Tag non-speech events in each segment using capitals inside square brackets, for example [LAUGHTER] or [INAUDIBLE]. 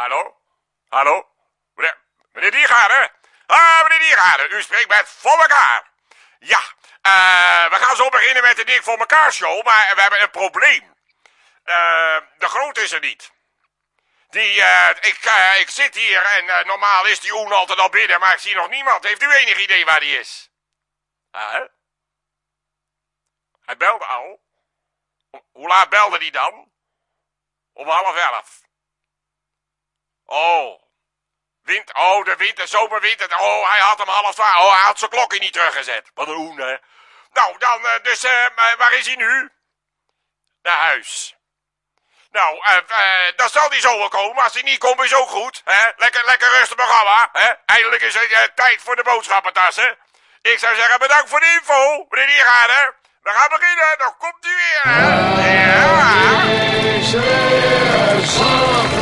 Hallo? Hallo? Meneer, meneer Diergaarde? Ah, meneer Diergaarde, u spreekt met Voor elkaar. Ja, eh, we gaan zo beginnen met de Dik voor elkaar show, maar we hebben een probleem. Eh, de groot is er niet. Die, eh, ik, ik zit hier en normaal is die Oen altijd al binnen, maar ik zie nog niemand. Heeft u enig idee waar die is? Huh? Hij belde al. Ho- Hoe laat belde die dan? Om half elf. Oh. Wind, oh, de winter, zomerwind. Oh, hij had hem half twaalf. Oh, hij had zijn klokje niet teruggezet. Wat een hoen, hè. Nou, dan, eh, dus, maar waar is hij nu? Naar huis. Nou, eh, eh, dan zal hij zo wel komen. Als hij niet komt, is ook goed. Hè? Lekker, lekker rustig programma. Hè? Eindelijk is het tijd voor de boodschappentassen. Ik zou zeggen, bedankt voor de info, meneer Diergaarde. We gaan beginnen. Dan komt u weer, hè? Ja.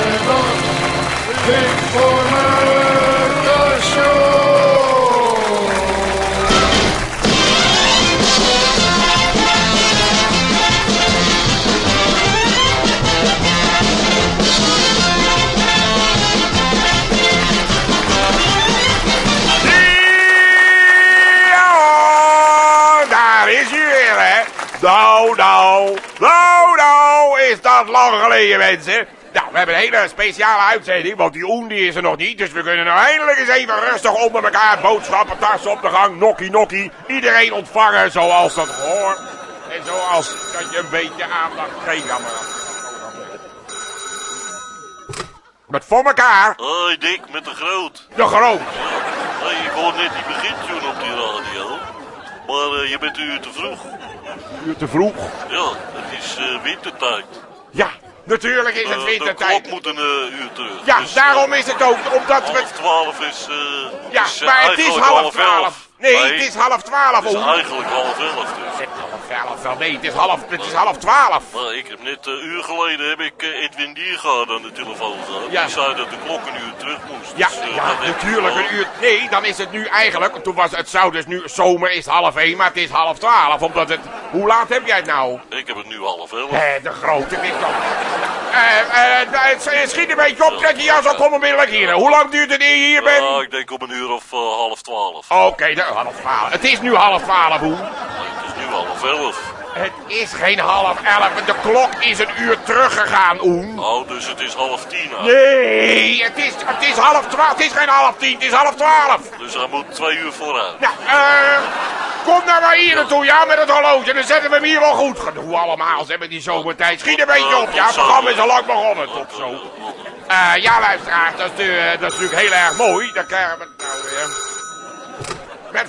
Nou, nou, nou, nou, is dat lang geleden, mensen. Nou, we hebben een hele speciale uitzending, want die Oen die is er nog niet. Dus we kunnen nou eindelijk eens even rustig onder elkaar boodschappen, tassen op de gang, nokkie nokkie. Iedereen ontvangen zoals dat hoort. En zoals dat je een beetje aandacht geeft. Jammer. Met voor elkaar, Hoi Dick, met de groot. de groot. Hey, ik hoor net die begintune op die radio. Maar eh, je bent een uur te vroeg. Uur te vroeg. Ja, het is eh, wintertijd. Ja, natuurlijk is Eh, het de wintertijd. klok moet een eh, uur terug. Ja, Dus, daarom is het ook, omdat we... Half twaalf is... eh Ja, is, eh, maar het is half twaalf. elf. Nee, het is half twaalf. Het is eigenlijk half elf dus. Half elf, wel nee, het is half, het is half twaalf. Maar ik heb net eh, een uur geleden heb ik eh, Edwin Diergaard aan de telefoon gehad. Ja. Die zei dat de klok een uur terug moest. Ja, Dus, eh, ja, natuurlijk een uur. Nee, dan is het nu eigenlijk, toen was het zou dus nu, zomer is half één, maar het is half twaalf, omdat het, hoe laat heb jij het nou? Ik heb het nu half elf. Hé, de grote toch. Eh, eh, schiet een beetje op, trek je jas op, kom onmiddellijk hier. Hoe lang duurt het eer je hier bent? Ja, ik denk om een uur of eh, half twaalf. Oké, half twaalf. Het is nu half twaalf, hoe? Het is nu half elf. Het is geen half elf, de klok is een uur teruggegaan, Oen. Oh, dus het is half tien. hè? Nee, het is, het is half twaalf. Het is geen half tien, het is half twaalf. Dus hij moet twee uur vooruit. Nou, eh, kom nou maar hier naartoe, ja, met het horloge. Dan zetten we hem hier wel goed. Gedoe allemaal, ze hebben die zomertijd. Schiet een beetje op, ja. Het programma is al lang begonnen, tot zo. Eh, ja, luisteraars, dat is, dat is natuurlijk heel erg mooi. Dan krijgen we het nou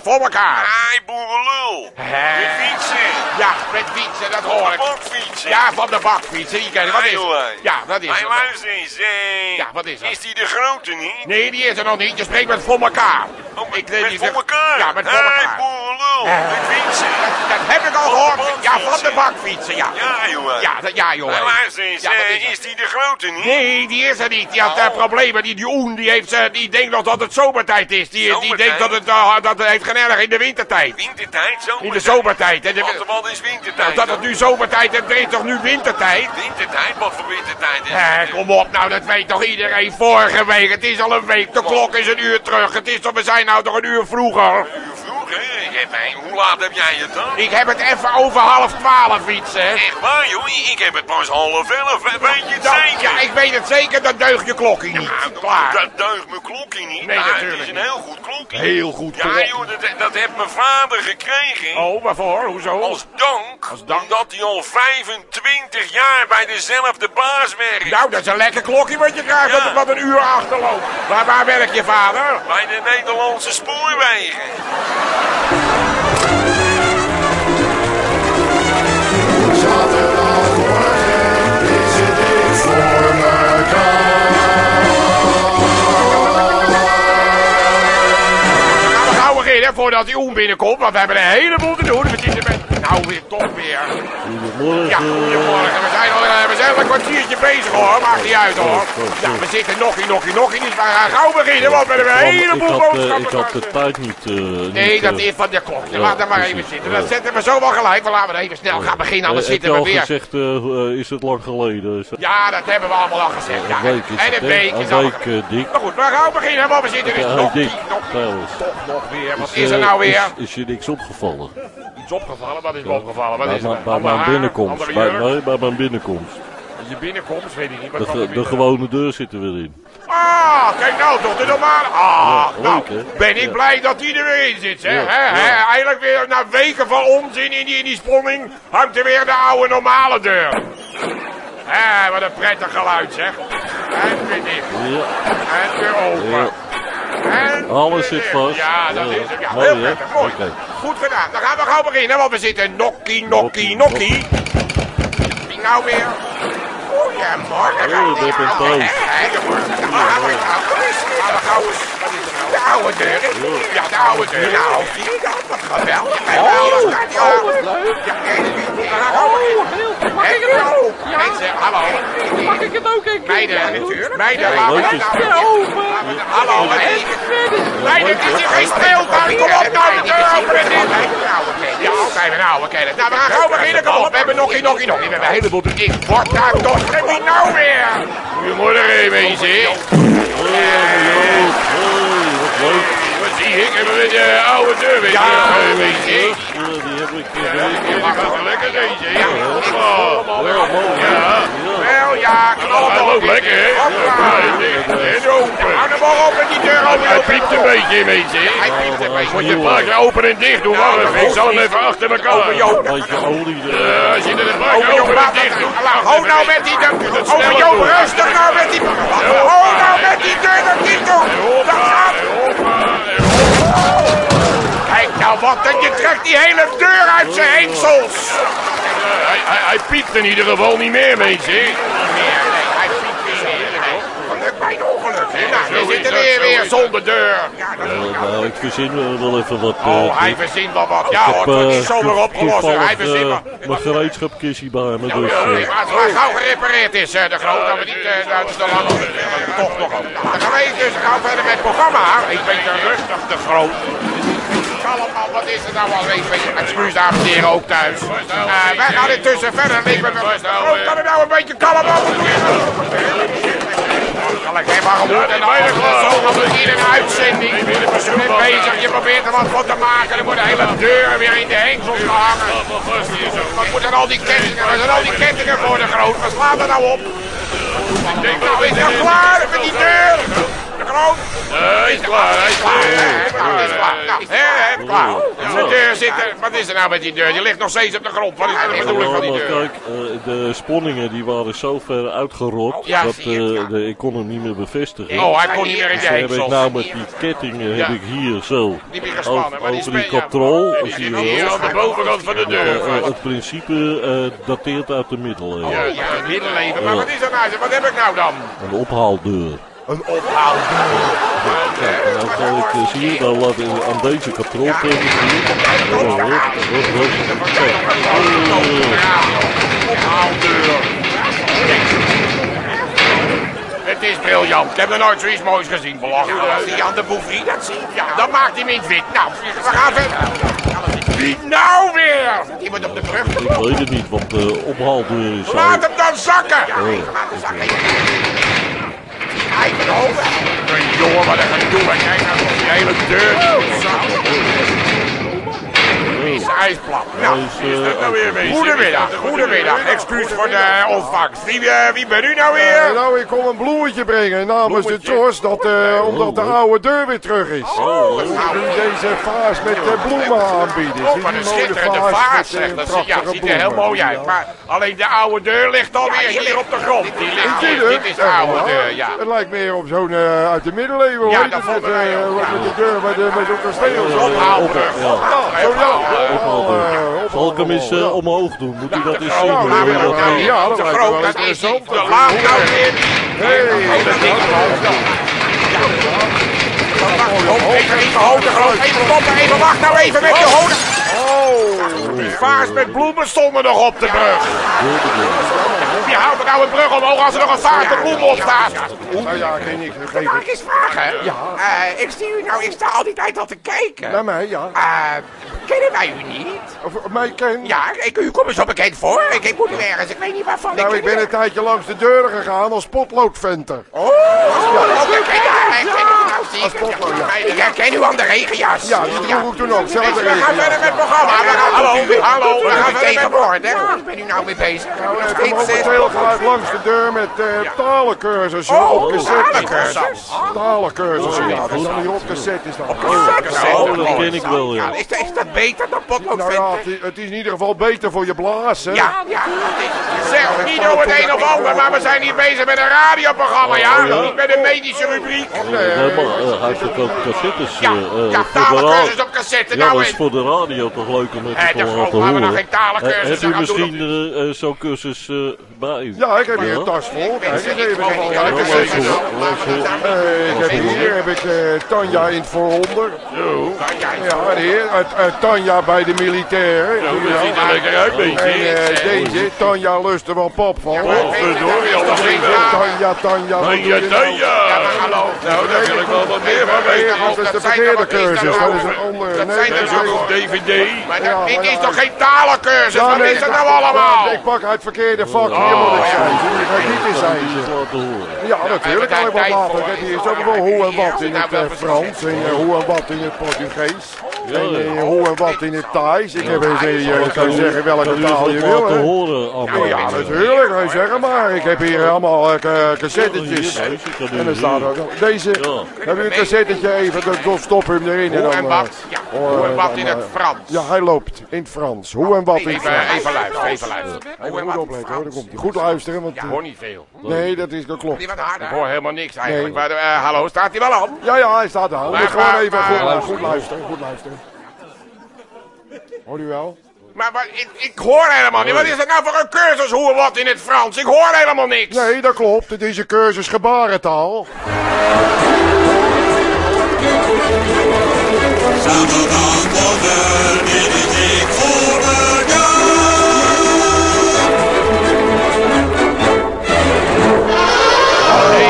voor elkaar. Ai, boerenlul. Hè? Met fietsen. Ja, met fietsen, dat hoor ik. Bakfietsen. Ja, van de bakfietsen. Die ken je. Wat is het? Ja, dat is Hij het. luister eens. eh, Ja, wat is dat? Is die de grote niet? Nee, die is er nog niet. Je spreekt met voor elkaar. Oh, met, Ik weet met voor elkaar. Ja, met voor elkaar. boerenlul. Eh. Met fietsen. Dat heb ik al gehoord. Ja, van de bakfietsen. ja. Ja, jongen. Ja, dat, ja, jongen. Hij luister eens. Ja, eh, is is die de grote niet? Nee, die is er niet. Die had eh, Oh. problemen. Die, die Oen, die, heeft, eh, die denkt nog dat het zomertijd is. Die, die Zomertijd? denkt dat het, eh, dat het heeft geen erg in de wintertijd. Wintertijd, zomertijd. In de zomertijd. De- Wat, is wintertijd? nou, dat het nu zomertijd is, is toch nu wintertijd? Wintertijd? Wat voor wintertijd is het? kom op, nou dat weet toch iedereen vorige week. Het is al een week, de klok is een uur terug. Het is toch, we zijn nou toch een uur vroeger. Uur vroeg, hoe laat heb jij het dan? Ik heb het even over half twaalf iets, hè. Echt waar, joh? Ik heb het pas half elf. Weet je het Nou, zeker? ja, ik weet het zeker, dat deugt je klokje niet. Nou, Klaar. Dat deugt mijn klokje niet. Nee, maar natuurlijk Het is een heel goed klokje. Heel goed Ja, joh, dat, dat heeft mijn vader gekregen. Oh, waarvoor? Hoezo? Als dank, Als dank? omdat hij al 25 jaar bij dezelfde baas werkt. Nou, dat is een lekker klokje wat je krijgt, Ja. wat, wat een uur achterloopt. Waar, waar werkt je vader? Bij de Nederlandse spoorwegen. Voordat die Oen binnenkomt, want we hebben een heleboel te doen. We zitten met... Nou, weer toch weer. Ja, goedemorgen. We zijn, al, zijn een kwartiertje bezig hoor, maakt niet uit hoor. Ja, we zitten nokkie, nokkie, nokkie niet. We gaan gauw beginnen, want we hebben een heleboel eh, boodschappen. ik had de tijd niet... eh, Nee, niet, dat eh, is van de klok. Laat er maar even zitten. Dat zetten we zo wel gelijk. We laten we even snel gaan beginnen, anders zitten je we weer. gezegd, is het lang geleden? Ja, dat hebben we allemaal al gezegd. Ja. Een week is En een week is dik. Maar goed, we gaan beginnen, want we zitten dus nog, nog, trouwens. toch nog weer. Wat Is, er nou weer? Is, je niks opgevallen? Iets opgevallen? Wat is opgevallen? Wat is er? bij mijn binnenkomst. Bij mijn binnenkomst. Je binnenkomst, weet ik niet. Wat De, de binnen? gewone deur zit er weer in. Ah, kijk nou toch, de normale. Ah, Ja, nou, leuk, ben ik Ja. blij dat die er weer in zit, hè? Ja? Eigenlijk weer na weken van onzin in die, in die sponning hangt er weer de oude normale deur. Hé, wat een prettig geluid, zeg. En weer dicht. Ja, En weer open. En Alles zit vast. Ja, dat is het. Ja, mooi, heel prettig. Mooi. Goed gedaan. Dan gaan we gauw beginnen, want we zitten nokkie, nokkie, nokkie. Wie nou weer? Goedemorgen. Oh, je Nou, we we nou? De oude deur. Ja, de oude deur. Nou, zie je dat? Wat geweldig. Geweldig. Ja, Ja, kijk, we gaan gauw beginnen. Mag ik het ook? Mensen, hallo. Mag ik het ook een keer? Meiden, natuurlijk. Meiden, laten we leuk het nou Ja. Hallo, Meiden, het is hier geen speeltuin. Kom op nou, de deur openen. Ja, oké, een oude kennis. Nou, we gaan gauw beginnen. Kom op, we hebben nog, nog, nog. We hebben een heleboel te dik. Wordt daar toch. En wie nou weer? Goedemorgen, mensen. Hey, wat leuk. Wat zie ik? Hebben we de oude deur weer? Ja, mensen. Ja, die heb ik Je mag wel lekker deze, ja. Ja. Wel, ja, knal Hij loopt lekker, hè? En open. Hou op met die deur open. Hij piept een beetje, mensen. Hij piept een beetje. Moet je keer open en dicht doen, hoor. dat Ik zal hem even achter Open elkaar. Joop. Er. Ja, Als je een paar Open keer Joop, open en laat dicht doet. Ho nou met die deur. Open Joop, rustig nou met die... Ho nou met die deur dat niet doen. Dat gaat... nou wat, en je trekt die hele deur uit zijn hengsels. Hij, hij, hij piept in ieder geval niet meer, mensen. Nee, nee, hij piept weer neer. Geluk bij een ongeluk. hè. Nou, we zitten weer, weer zonder deur. Nou, ik verzin eh, wel even wat. eh, Oh, hij Dick. verzint wel wat. Ja Ik hoor, heb, het wordt eh, niet zomaar opgelost. Hij verzint eh, wel. mijn gereedschapkistje bij me, dus... Eh, maar als het maar gauw gerepareerd is, eh, de groot, dat we niet eh, dat is te lang toch nog. Dan gaan we dus gauw verder met het programma. Ik ben te rustig, de groot. Allemaal, wat is er nou al? Ik weet, excuus dames en heren, ook thuis. Eh, wij gaan intussen verder. Ik ben groot, kan er nou een beetje kalm over Kan ik helemaal gemoed en dan zo we hier een uitzending. We zijn bezig, je probeert er wat van te maken. Er wordt de hele deur weer in de hengsels gehangen. Wat moeten al die kettingen? Waar zijn al die kettingen voor de groot? Wat slaat er nou op? Nou, is dat klaar met die deur? De groot? Hij is klaar, hij is Klaar, klaar. Nou, is klaar. Nou, hè, hè, klaar. De deur zit er. Wat is er nou met die deur? Die ligt nog steeds op de grond. Wat is de bedoeling van die deur? kijk, eh, de sponningen die waren zo ver uitgerot Ja, dat eh, ja. de, ik kon hem niet meer bevestigen. Oh, hij kon niet meer in de Dus heb ik nou met die kettingen heb ik hier zo Die gespannen, over, die katrol, Die zie je zit hier aan de bovenkant van de Eh, deur. het principe eh, dateert uit de middeleeuwen. Ja, ja, het middeleeuwen. Maar wat is er nou? Wat heb ik nou dan? Een ophaaldeur. Een ophaaldeur. Kijk, en dan kan ik, eh, zie je, dan laat ik aan deze katrol tegen hier. Ja, hup, hup, hup. Kijk. Ja, ophaaldeur. Het is briljant. Ik heb nog nooit zoiets moois gezien. Belachelijk. Ja, zie je aan de bouvrie dat zie je? Ja, dan maakt hij hem in het wit. Nou, we gaan verder. Wie nou weer? Iemand op de brug. Ik weet het niet, want de ophaaldeur is zo. Laat hem dan zakken! Ja, laat hem zakken. Hij van over. Een jongen, wat een gedoe. En kijk nou op die hele deur. Is ijsplat. Nou, is, eh, nou weer. Goedemiddag, goedemiddag. Excuus voor de ontvangst. Wie, eh, wie ben u nou Eh, weer? nou, ik kom een bloemetje brengen namens de? Jos, dat, eh, omdat de oude deur weer terug is. Oh, Ik nou. wil deze vaas met eh, bloemen aanbieden. Oh, wat een schitterende vaas eh, zeg. Dat ziet, ja, ziet er heel mooi uit. Maar alleen de oude deur ligt alweer hier op de grond. Die ligt? Dit is de oude deur, ja. Het lijkt meer op zo'n eh, uit de middeleeuwen. Ja, dat eh, ook, ja. Met de deur, met, eh, met zo'n kasteel. Ophaalbrug. Ja. Ja, zo ja. Ophaaldeur. Eh, Zal ik hem eens eh, ja. omhoog doen? Moet hij dat eens zien? nou, nou, dat, nou, eh, Ja, dat lijkt me wel dat is interessant. De laag nou weer. Ding. Even, hoog, de groot. Even stoppen, even wacht nou even met je hoog. Vaas met bloemen stonden nog op de brug. Wie houdt er nou een brug omhoog als er nog een vaas met bloemen op staat? Nou ja, geen niks Mag ik eens vragen? Ja. ik zie u nou, ik sta al die tijd al te kijken. Naar mij, ja. Eh, kennen wij u niet? Of mij ken. Ja, ik, u komt me zo bekend voor. Ik, ik moet u ergens, ik weet niet waarvan. Nou, ik ken ben een tijdje langs de deuren gegaan als potloodventer. Oh, oh, ik ken ja, ik nou Als zeker. potlood, ja. Ik herken u aan de regenjas. Ja, die droeg ik toen ook. Zelfde We gaan verder met het programma. Hallo, hallo, we gaan verder Tegenwoordig, hè? Waar ben u nou mee bezig? Nou, Nog ik kom steeds, momenteel gelijk langs de deur met eh talencursussen Oh, talencursus. Talencursussen, ja. Dat is dan hier op cassette is dat. Oh, dat ken ik wel, ja. Ja, is, dat- beter dan Nou ja, potloodventen? het is, het is in ieder geval beter voor je blaas, hè? Ja, ja, dat is... Zeg, niet door het een of ander, maar we zijn hier bezig met een radioprogramma, ja? Niet met een medische rubriek. Nee, maar eh, hij verkoopt cassettes Ja, eh, eh, ja, voor de radio. talencursus op cassette. Ja, Nou dat is eens. voor de radio toch leuk om het te laten waar we nog horen. geen talencursus Eh, Heb u doen. misschien zo'n cursus eh, bij u? Ja, ik heb hier een tas vol. Kijk, eens Ik heb hier heb ik eh, Tanja in het vooronder. Ja, hier Tanja bij de militairen. Dat ziet er lekker uit, beetje. eh, deze, Tanja lust er wel pap van. Verdorie, Tanja, toch geen vraag. Tanja, Tanja, Ja, je nou? ja, maar hallo. Nou, daar wil ik wel wat meer van weten. dat is de verkeerde cursus. Dat is een andere. Dat Nee, zijn dat dus is ook DVD. Maar Ja, dat- dit is ja. toch geen talencursus? Ja, Wat is dat nou allemaal? ja, Ik pak uit het verkeerde vak. Hier moet ik zijn. Hier ga ik niet in zijn. Ja, natuurlijk kan ik wat laten. Ik heb hier zoveel hoe en wat in het eh, Frans en eh, hoe en wat in het Portugees. En eh, hoe en wat in het Thais. Ik heb eens, eh, je kan zeggen welke taal je wil. hè. horen allemaal? Ja, natuurlijk. Zeg maar. Ik heb hier allemaal eh, ca- cassettetjes. Ja, deze kan u En er staat ook nog- Deze. Ja. Heb je een cassettetje even, dan- dan stop hem erin. Hoe dan, en eh, wat? Ja, hoe en eh, wat in het eh, Frans. Ja, hij loopt in het Frans. Hoe en wat in het Even, Frans. even luisteren, even luisteren. Hoe goed wat? opletten hoor, komt hij. Goed luisteren, want... Ik eh, hoor niet veel. Nee, dat, is, dat klopt. Ik hoor helemaal niks eigenlijk. Nee. Maar, eh, hallo, staat hij wel aan? Ja, ja, hij staat moeten gewoon maar- even maar- goed, luisteren. goed luisteren. Goed luisteren. Hoor u wel? Maar, maar ik, ik hoor helemaal niet. Wat is dat nou voor een cursus hoe wat in het Frans? Ik hoor helemaal niks. Nee, dat klopt. Het is een cursus gebarentaal. Prijsvraag.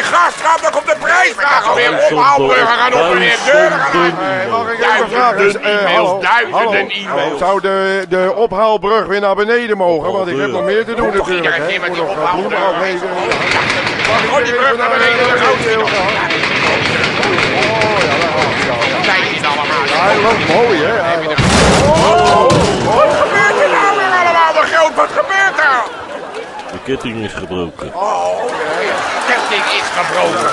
Nog geen gast gehad. Dan komt de alweer. Ophaalbruggen gaan op en. Deuren gaan uit. Eh, ik even Duizenden vragen? Eh, e-mails, duizenden e-mails. Zou de, de ophaalbrug weer naar beneden mogen? Want ik heb nog meer te doen natuurlijk. iedere keer met die nog, eh, ophaalbrug. Gooi die brug naar beneden. Gaat nog. Oh, ja, gaat. Dat allemaal. Hij loopt mooi, hè? Hij loopt- Wat gebeurt er nou weer allemaal? De groot, wat gebeurt er? De ketting is gebroken. Oh, de ketting is gebroken.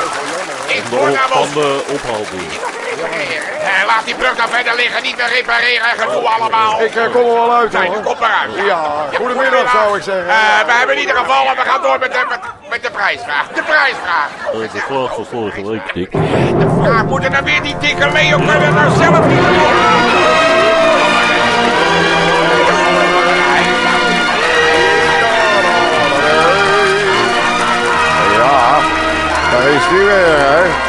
Ik De hoor op, nou van de ophaalbrug. Eh, laat die brug nou verder liggen, niet meer repareren en gedoe allemaal. Ik eh, kom er wel uit, Nee, hoor. kom maar uit. Ja, goedemiddag zou ik zeggen. Eh, we hebben in ieder geval, we gaan door met de, met, met de prijsvraag. De prijsvraag. Eh, de vraag van vorige week, Dick. De vraag, moet er nou weer die dikke Leo kunnen nou zelf niet doen? Ja, daar is hij weer, hè? We hebben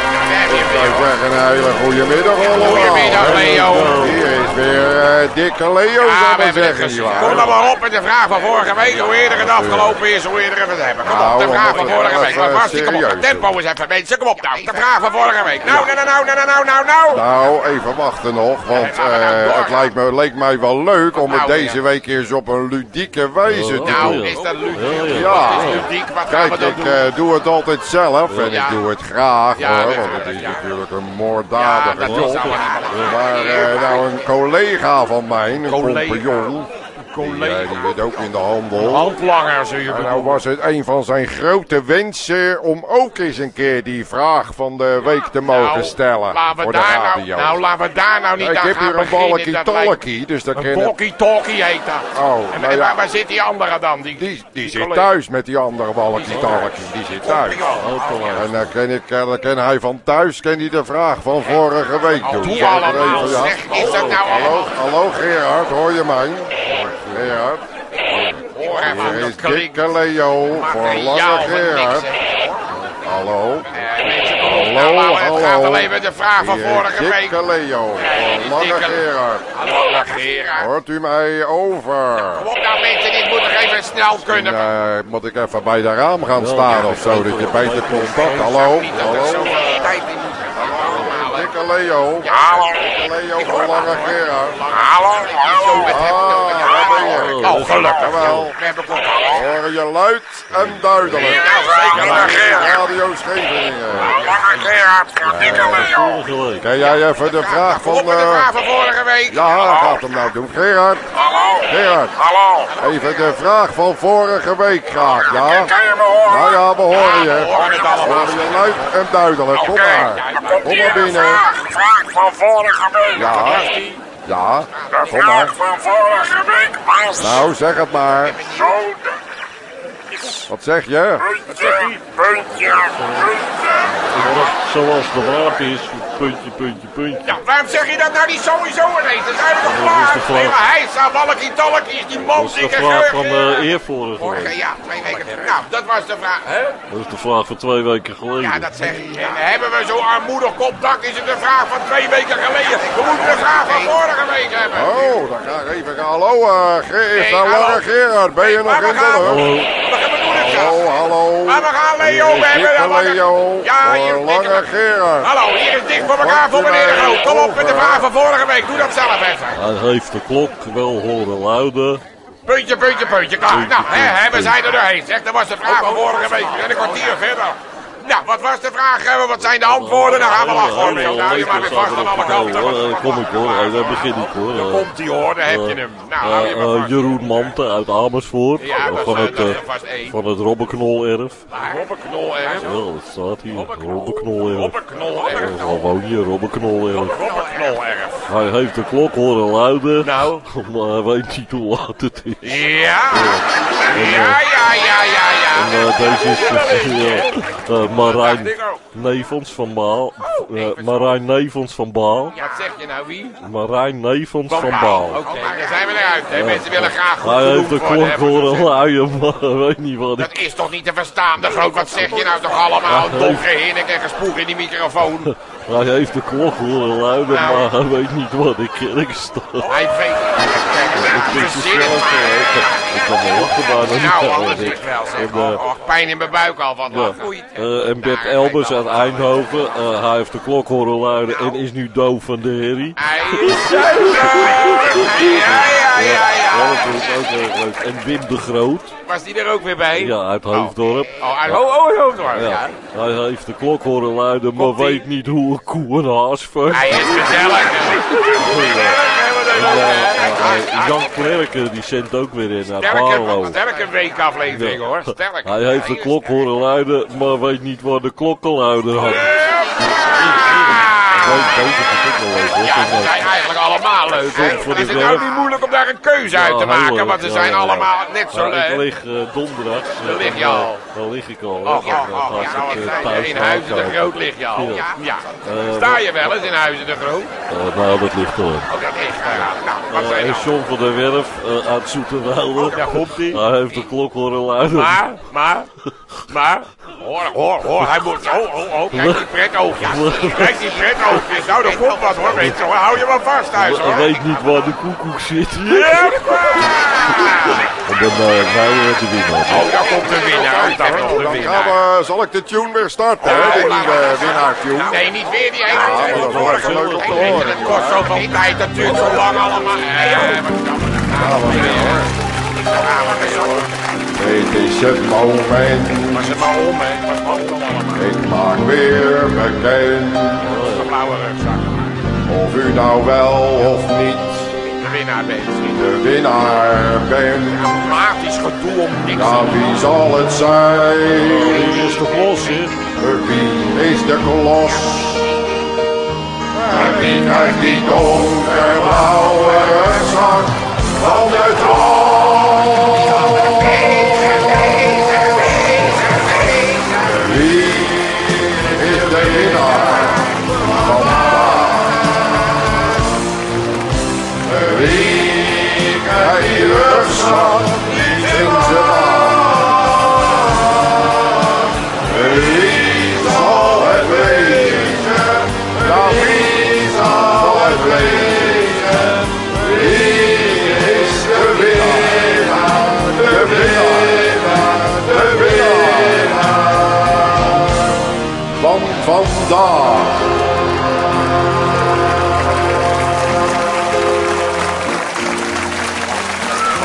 Ik zeg een hele goede middag allemaal. Goedemiddag. Leo. Hier is weer eh, dikke Leo, Ja, zou we ik zeggen. Kom dan maar op met de vraag van vorige week. Hoe eerder het afgelopen is, hoe eerder we het hebben. Kom op, Nou, de vraag van vorige week. Maar vast, kom op. tempo is even, mensen. Kom op nou. De vraag van vorige week. Nou, nou, nou, nou, nou, nou, nou, nou. Nou, even wachten nog, want eh, door. het lijkt me, leek mij wel leuk om het Nou, deze week eens op een ludieke wijze te Nou, doen. is dat ludiek? ja. Ja. Ludiek, wat gaan we Kijk, ik doen? eh, doe het altijd zelf en ik doe het graag hoor, want het is ja. Natuurlijk een Ja, moorddadige is job. een- Maar eh, nou, een collega van mij, een Collega. compagnon, die, eh, die zit ook in de handel. Handlanger, zul je En nou was het een van zijn grote wensen om ook eens een keer die vraag van de week te mogen Nou, stellen laten we voor de daar nou, radio. nou, laten we daar nou niet ik aan heb gaan hier een balkie talkie, dus dat Een kennen... walkie-talkie heet dat. Oh, En, nou en ja. waar, waar zit die andere dan? Die, Die, die zit collega? thuis met die andere walkie talkie, die zit thuis. En dan ken, ik, dan ken hij van thuis ken hij de vraag van vorige week doen. Doe ik allemaal, even- ja? zeg. Is dat nou Hallo, hallo Gerard, hoor je mij? Gerard, hier is dikke Leo voor lange Gerard. hallo. Hallo, we- het gaat hallo. alleen met de vraag van vorige week. Dikke Leo. Van Lange Gerard. Hallo, Gerard. Hoort u mij over? Kom nou mensen, dit moet nog even snel kunnen. Eh, moet ik even bij de raam gaan staan of zo, dat je beter contact... Hallo? Niet dat Hallo? Dikke Leo. Hallo. Dikke Leo van Lange Gerard. Hallo. Zo met hem. Ah, daar ben Oh, gelukkig. Jawel. We hebben contact. Horen je luid en duidelijk. Nou, zeker. Lange Gerard. Radio Scheveningen. Gerard. Ken jij even de vraag van... de eh, vraag van vorige week. Ja, dat gaat hem nou doen. Gerard, Hallo. Gerard. Hallo. Even de vraag van vorige week graag, ja? Kan je me horen? Nou ja, we horen je. Horen je luid en duidelijk. Kom maar. Kom maar binnen. Vraag van vorige week. Ja. Ja, De kom maar. vraag van vorige week was... Nou, zeg het maar. Zo, Wat zeg je? puntje, puntje, puntje. Zoals de vraag is, puntje, puntje, puntje. Ja, waarom zeg je dat nou niet sowieso ineens? Dat is klaar? de vraag. Nee, hij staat balkie talkie, is die man Dat is de vraag van geur. uh, eer vorige Vorige, week. ja, twee weken terug. Nou, was de vraag. Hè? Dat is de vraag van twee weken geleden. Ja, dat zeg ik. En hebben we zo armoedig contact, is het de vraag van twee weken geleden. We moeten de vraag van vorige week hebben. Oh, dan ga ik even... Hallo, eh, Ge- Nee, daar hallo. Lange Gerard? Ben je nog Maar we in de lucht? Hallo. Hallo. Maar we gaan Leo, we hebben Dikke een lange- Leo Ja, hier is Lange Gerard. Hallo, hier is dik voor elkaar voor meneer de Groot. Kom op met de vraag van vorige week. Doe dat zelf even. Hij heeft de klok wel horen luiden. Puntje, puntje, puntje. Klaar. Nou, hè, hè, we zijn er doorheen. Zeg, dat was de vraag van vorige week. We zijn een kwartier verder. Nou, wat was de vraag? eh, Wat zijn de antwoorden? Dan gaan we lachen hoor. Nou, je maar vast aan alle kanten. Daar kom ik hoor, Eh, daar begin ik hoor. Daar Eh, komt hij hoor, daar heb je hem. Nou, je eh, eh. Jeroen Mante uit Amersfoort. Eh, van het, eh, van het Robbenknol-erf. Robbenknol erf. Ja, dat staat hier. Robbenknol-erf. Robbenknol erf. Waar woon je? Robbenknol-erf. Robbenknol erf. Hij heeft de klok horen luiden. Nou. [LAUGHS] Maar hij weet niet hoe laat het is. Ja. Ja, ja, ja, ja, En eh, deze is uh, uh, Marijn ook. Nevens van Baal. Eh, Marijn Nevens van Baal. Wat zeg je nou, wie? Marijn Nevens van Oké, Baal. dan zijn we eruit. Hè. Mensen willen graag goed Hij heeft de klok horen gezegd. luiden, maar weet niet wat. Dat is toch niet te verstaan, de groot. Wat zeg je nou toch allemaal? Ja, Dom gehinnik en gespoeg in die microfoon. [LAUGHS] Hij heeft de klok horen luiden, maar hij weet niet wat de kerk staat. Hij weet Ik het. Maar. Ik kan wel lachen bijna niet. Nou, zeg. is wel zeg. Oh, pijn in mijn buik al van lachen. En Bert Elbers uit. Eindhoven. hij heeft de klok horen luiden en is nu doof van de herrie. Hij is. Ja, ja, ja, Ja, dat ja. vind ik ook erg leuk. En Wim de Groot. Was die er ook weer bij? Ja, uit Hoofddorp. Oh, uit Ho- oh, Hoofddorp, Ja. ja. Hij heeft de klok horen luiden, maar Komt-ie. weet niet hoe een koe een haas vangt. Hij is gezellig. Eh, Jan Klerken die zendt ook weer in uit Barlo. Sterke weekaflevering hoor. Sterk. Hij heeft de klok horen luiden, maar weet niet waar de klokkenluider hoor. Ja, ik zijn eigenlijk allemaal leuk. Voor de Is het nou niet moeilijk om daar een keuze uit te maken? leuk. Want ze Ja, zijn ja, ja. allemaal net zo Ja, ik leuk. lig eh, donderdag. Daar lig je al. Daar lig ik al. Dan ja, ik, nou, eh, je? In Huizen de. Groot lig je al. Ja. Ja. Eh, Sta je wel eens in Huizen de Groot? eh, nou, dat ligt er. Oh, dat ligt nou? John van der Werf eh, uit Zoeterwoude. Daar komt hij. Hij heeft de klok horen luiden. Maar, maar, maar. Hoor, hoor, hoor. Hij moet. Oh, oh, oh. Kijk die pretoogjes. [LAUGHS] Kijk die pretoogjes. Nou, dat komt wat hoor. Weet je hoor. Hou je maar vast thuis Hij hoor. weet niet waar de koekoek zit. Jeppa! Dan uh, wij de winnaar. Oh, daar komt de winnaar. Daar komt de Dan gaan winnaar. we, zal ik de tune weer starten, hè? De nieuwe winnaartune. Nee, niet weer die ene. Ja, maar dat is wel even leuk om te horen. Het kost zoveel tijd, dat duurt zo lang allemaal. Eh, wat dan? Gaan we weer, hoor. We. Het is het moment, Was het maar om, hè? Was om allemaal. ik maak weer bekend. De blauwe rugzak. Of u nou wel of niet De winnaar bent. de winnaar bent. Dramatisch gedoe om niks. Ja, wie zal het zijn? Wie is de klos, zeg? Wie is de klos? En wie krijgt die donkerblauwe rugzak van de Wie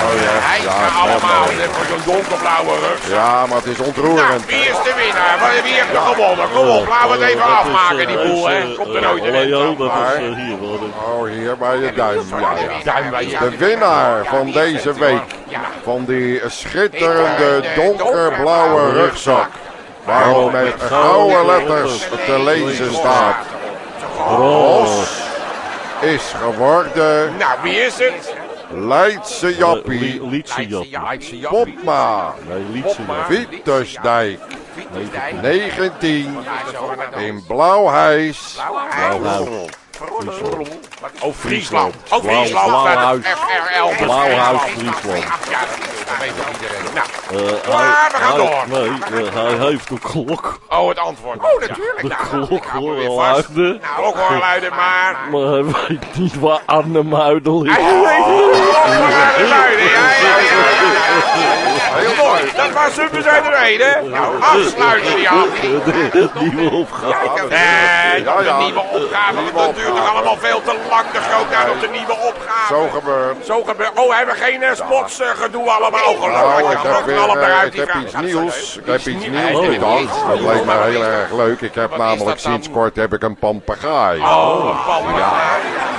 Oh ja, allemaal mooi. voor zo'n donkerblauwe rug. Ja, maar het is Nou, ontroerend. wie is de winnaar? Wie wie heeft er gewonnen? Kom op, laten we het even Dat is, afmaken, eh, die boel, hè. eh, Komt er nooit dat Maar- is eh, Oh, hier bij de duim. Ja. De winnaar van deze week van die schitterende donkerblauwe rugzak. Waarop met gouden letters te lezen staat. Ros is geworden Nou, wie is het? Leidse Jappie Lietse Jappie. Popma. Vietersdijk 19 in Blauwhuis. Oh, Friesland. Oh, Blauw- Friesland. Blauwhuis. FRL. Blauwhuis, Friesland. Ja, dat weet iedereen. Nou, Eh, Maar we gaan hij- door. Nee, eh, hij heeft de klok. oh, het antwoord. Oh, natuurlijk. De Nou, klok hoor luiden. Nou, ook hoor luiden, [LAUGHS] maar... Maar hij weet niet waar ligt. Hij weet ja, ja, ja. Heel mooi. Dat was super zijn een, hè? Nou, afsluiten die af. [LAUGHS] De nieuwe opgave. Eh, Ja, de nieuwe opgave. want Dat duurt toch allemaal veel te lang. De groot op de nieuwe opgave. Zo gebeurt. Zo gebeurt. Oh, hebben we geen uh, spots eh, gedoe allemaal? Oh, gelukkig. Nou, ik knallen eh, eruit ik die heb iets nieuws. Ik heb iets nieuws. Oh, bedacht. Dat leek me heel erg leuk. Ik heb namelijk sinds kort heb ik een papegaai. Oh. Ja.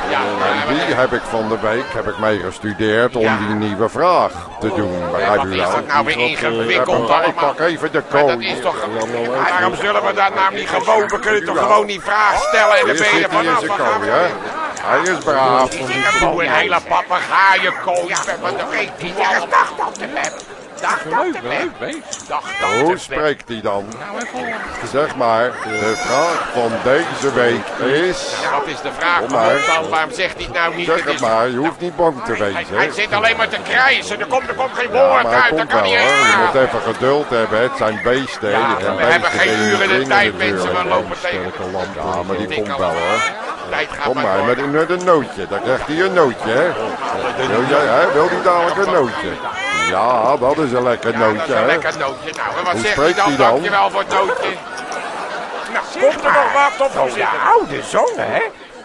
Ja. En die heb ik van de week heb ik mee gestudeerd om Ja. die nieuwe vraag te doen. Begrijp Wat u wel? dat nou weer Ik ingewikkeld pak- Ik pak even de Maar dat is toch... Waarom zullen we dat nou niet gewoon... We kunnen toch gewoon die vraag stellen en dan ben je er vanaf. hè? Hij is braaf. Ik heb een hele papegaaienkooi. Ik ben nog één tien jaar dag dat te hebben. Dag dat te hebben. Dag te Hoe hebben. spreekt hij dan? Nou, Zeg maar, de vraag van deze week is... Ja, wat is de vraag Kom van maar. dan? Waarom zegt hij het nou niet? Zeg Het het is- maar, je hoeft niet bang te Hij, wezen. hij zit alleen maar te krijsen. Er komt, er komt geen Ja, woord uit. Dat komt kan wel niet hoor. Je moet even geduld hebben. Het zijn beesten. hè. Ja, we hebben beesten geen die uren de tijd, mensen. We lopen tegen. Sterke lampen. Ja, maar die komt wel hoor. Kom maar, met een, met een nootje. Dan krijgt hij een nootje, hè? Wil jij, hè? Wil hij dadelijk een nootje? Ja, dat is een lekker Ja, dat nootje, is een hè? lekker nootje. Nou, en wat Hoe zegt hij spreekt dan? hij dan? Dankjewel voor het nootje. Nou, komt er nog wat op? Zo de oude zongen, hè?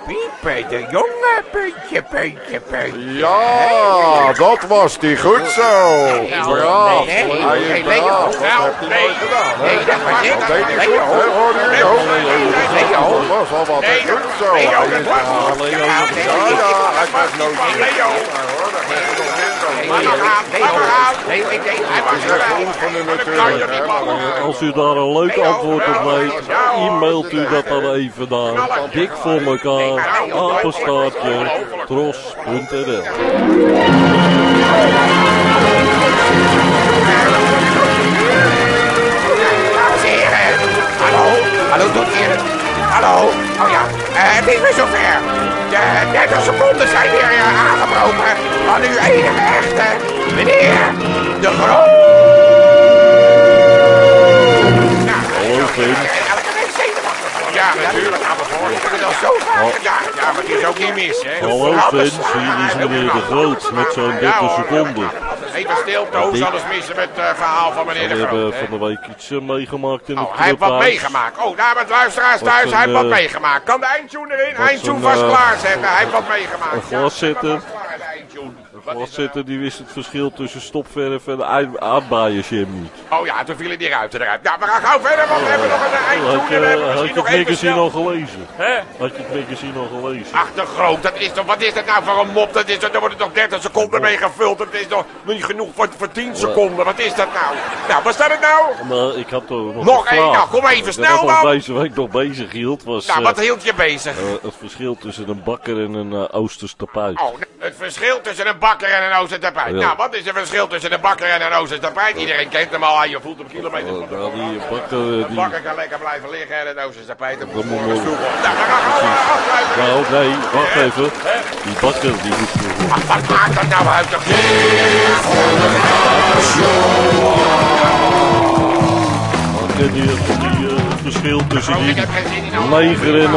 Piepen de jongen, puntje, puntje, puntje. Ja, dat was die goed zo. Braaf. nee, nee, Hij nee. Dat Nou, nee. Nee, dat was Dat deed ik. hij goed, hè? Hoorde je ook? Leo. Dat was al wat Nee, goed zo. Hij dat is was braaf. niet. Ja, ja, hij krijgt Van Als u daar een leuk antwoord op weet, e-mailt u dat dan even naar dik voor elkaar, apenstaartje, tros.nl. Vins, hier is meneer De Groot met zo'n 30 seconden. Even stil, Toos, anders missen we het eh, verhaal van meneer We De hebben Groot. hè? van de week iets eh, meegemaakt in het Oh, hij heeft wat meegemaakt. Oh, daar met luisteraars thuis, hij heeft wat eh, meegemaakt. Kan de eindtune erin? Eindtune vast klaarzetten. Hij heeft wat meegemaakt. Een glaszetter. Ja, klaar, de eindtune. Wat is, Glaszetter die wist het verschil tussen stopverf en aardbeienjam niet. eh, Oh ja, toen vielen die ruiten eruit. Ja, we gaan gauw verder, want we hebben nog een Had we hebben had je nog het magazine al gelezen? Hè? Had je het magazine al gelezen? Ach, de groot, dat is toch, wat is dat nou voor een mop? Dat is, toch- daar worden toch 30 seconden mee gevuld. Dat is toch niet genoeg voor, voor 10 seconden. Wat is dat nou? Nou, wat staat het nou? Maar ik had er nog, Nog één, nou, kom even snel, Wat ons man. deze week nog bezig hield was Nou, eh, wat hield je bezig? eh, het verschil tussen een bakker en een eh, Oosters tapijt. Oh, het verschil tussen een bakker en een oostertapijt. Ja. Nou, wat is het verschil tussen een bakker en een oostertapijt? Iedereen kent hem al, je voelt hem kilometers van Eh, de nou, die bakker Een eh, die... bakker kan lekker blijven liggen en een oostertapijt Dat moet voor de op. Nou, afsluiten. Nou, nee, wacht even. Die bakker die moet... Ach, wat maakt dat nou uit? toch? Ken je van die, eh, verschil tussen Ik die neger en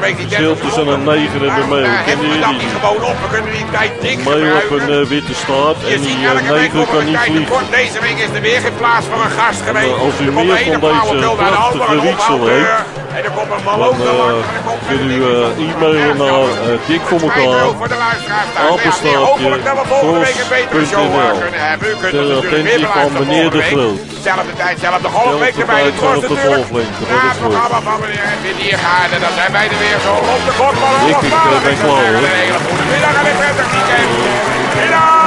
week die Verschil tussen een neger en een mail. Ken Ken je je dat die? op? Een mail op gebruiken. een eh, witte staart en die eh, neger kan niet vliegen. Deze week is er weer geen plaats voor een gast geweest. als u Er meer van deze de prachtige rietsel heeft, En er komt een Dan eh, kunt u eh, e-mailen naar dik voor elkaar. de Apenstaartje, week tros.nl. Ter attentie van meneer De week. Groot. Zelfde tijd, zelfde erbij. tijd, Het was zelfde natuurlijk na het programma van meneer Edwin Diergaarde. Dan zijn wij er weer zo rond de klok van Ik, ben klaar, zeggen, hoor. Een hele goede middag en een prettig weekend.